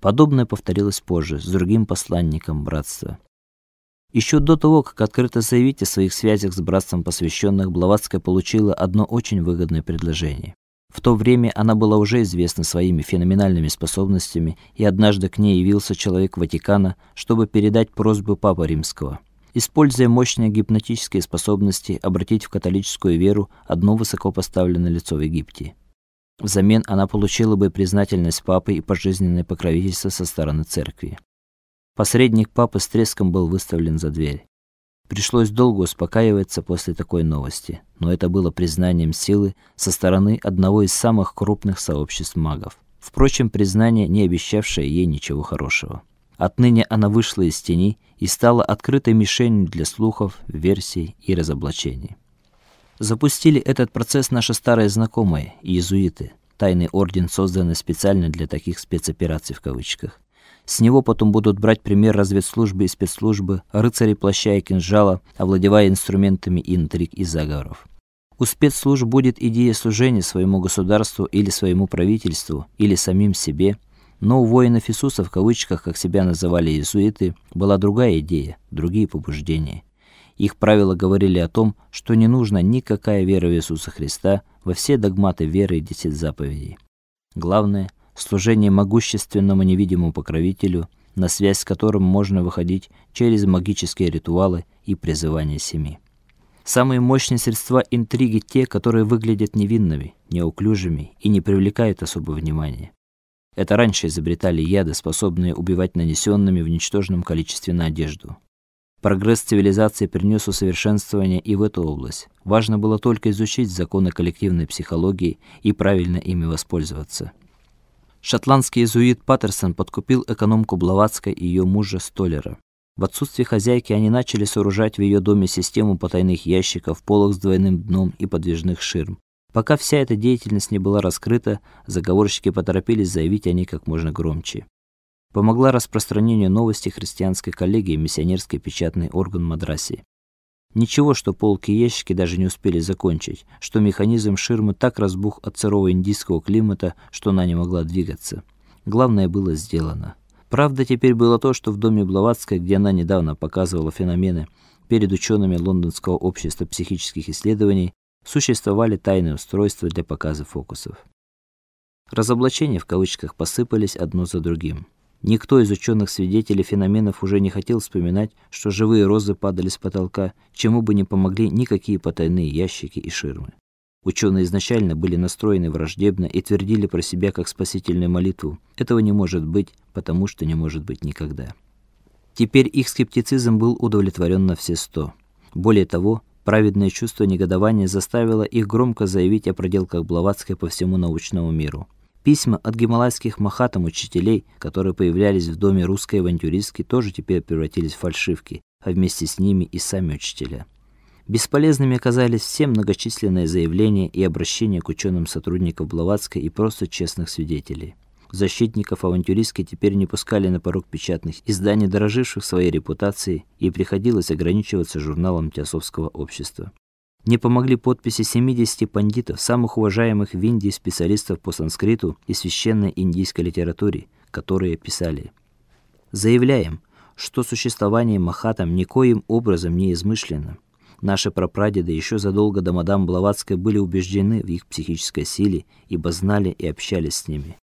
Подобное повторилось позже с другим посланником братства. Еще до того, как открыто заявить о своих связях с братством посвященных, Блаватская получила одно очень выгодное предложение. В то время она была уже известна своими феноменальными способностями, и однажды к ней явился человек Ватикана, чтобы передать просьбу папы Римского. Используя мощные гипнотические способности, обратить в католическую веру одно высокопоставленное лицо в Египте. Взамен она получила бы признательность папы и пожизненное покровительство со стороны церкви. Посредник папы с треском был выставлен за дверь. Пришлось долго успокаиваться после такой новости, но это было признанием силы со стороны одного из самых крупных сообществ магов. Впрочем, признание, не обещавшее ей ничего хорошего. Отныне она вышла из тени и стала открытой мишенью для слухов, версий и разоблачений. Запустили этот процесс наши старые знакомые, иезуиты, тайный орден, созданный специально для таких спецопераций в кавычках. С него потом будут брать пример разведслужбы и спецслужбы, рыцари плаща и кинжала, овладевая инструментами интриг и заговоров. У спецслужб будет идея служения своему государству или своему правительству, или самим себе, но у воинов Иисуса в кавычках, как себя называли иезуиты, была другая идея, другие побуждения. Их правила говорили о том, что не нужно никакая вера в Иисуса Христа, во все догматы веры и десять заповедей. Главное служение могущественному невидимому покровителю, на связь с которым можно выходить через магические ритуалы и призывание семи. Самые мощные средства интриги те, которые выглядят невинными, неуклюжими и не привлекают особого внимания. Это раньше изобретали яды, способные убивать нанесенными в ничтожном количестве на одежду. Прогресс цивилизации принес усовершенствование и в эту область. Важно было только изучить законы коллективной психологии и правильно ими воспользоваться. Шотландский иезуит Паттерсон подкупил экономку Блаватской и ее мужа Столлера. В отсутствие хозяйки они начали сооружать в ее доме систему потайных ящиков, полок с двойным дном и подвижных ширм. Пока вся эта деятельность не была раскрыта, заговорщики поторопились заявить о ней как можно громче. Помогла распространению новости христианской коллегии миссионерский печатный орган Мадраси. Ничего, что полки и ящики даже не успели закончить, что механизм ширмы так разбух от сырого индийского климата, что она не могла двигаться. Главное было сделано. Правда, теперь было то, что в доме Блаватской, где она недавно показывала феномены перед учеными Лондонского общества психических исследований, существовали тайные устройства для показа фокусов. Разоблачения в кавычках посыпались одно за другим. Никто из ученых свидетелей феноменов уже не хотел вспоминать, что живые розы падали с потолка, чему бы не помогли никакие потайные ящики и ширмы. Ученые изначально были настроены враждебно и твердили про себя как спасительную молитву: этого не может быть, потому что не может быть никогда. Теперь их скептицизм был удовлетворен на все сто. Более того, праведное чувство негодования заставило их громко заявить о проделках Блаватской по всему научному миру. Письма от гималайских махатам учителей, которые появлялись в доме русской авантюристки, тоже теперь превратились в фальшивки, а вместе с ними и сами учителя. Бесполезными оказались все многочисленные заявления и обращения к ученым сотрудников Блаватской и просто честных свидетелей. Защитников авантюристки теперь не пускали на порог печатных изданий, дороживших своей репутацией, и приходилось ограничиваться журналом Теософского общества. Не помогли подписи 70 пандитов, самых уважаемых в Индии специалистов по санскриту и священной индийской литературе, которые писали: "Заявляем, что существование Махатам никоим образом не измышлено. Наши прапрадеды еще задолго до мадам Блаватской были убеждены в их психической силе, ибо знали и общались с ними.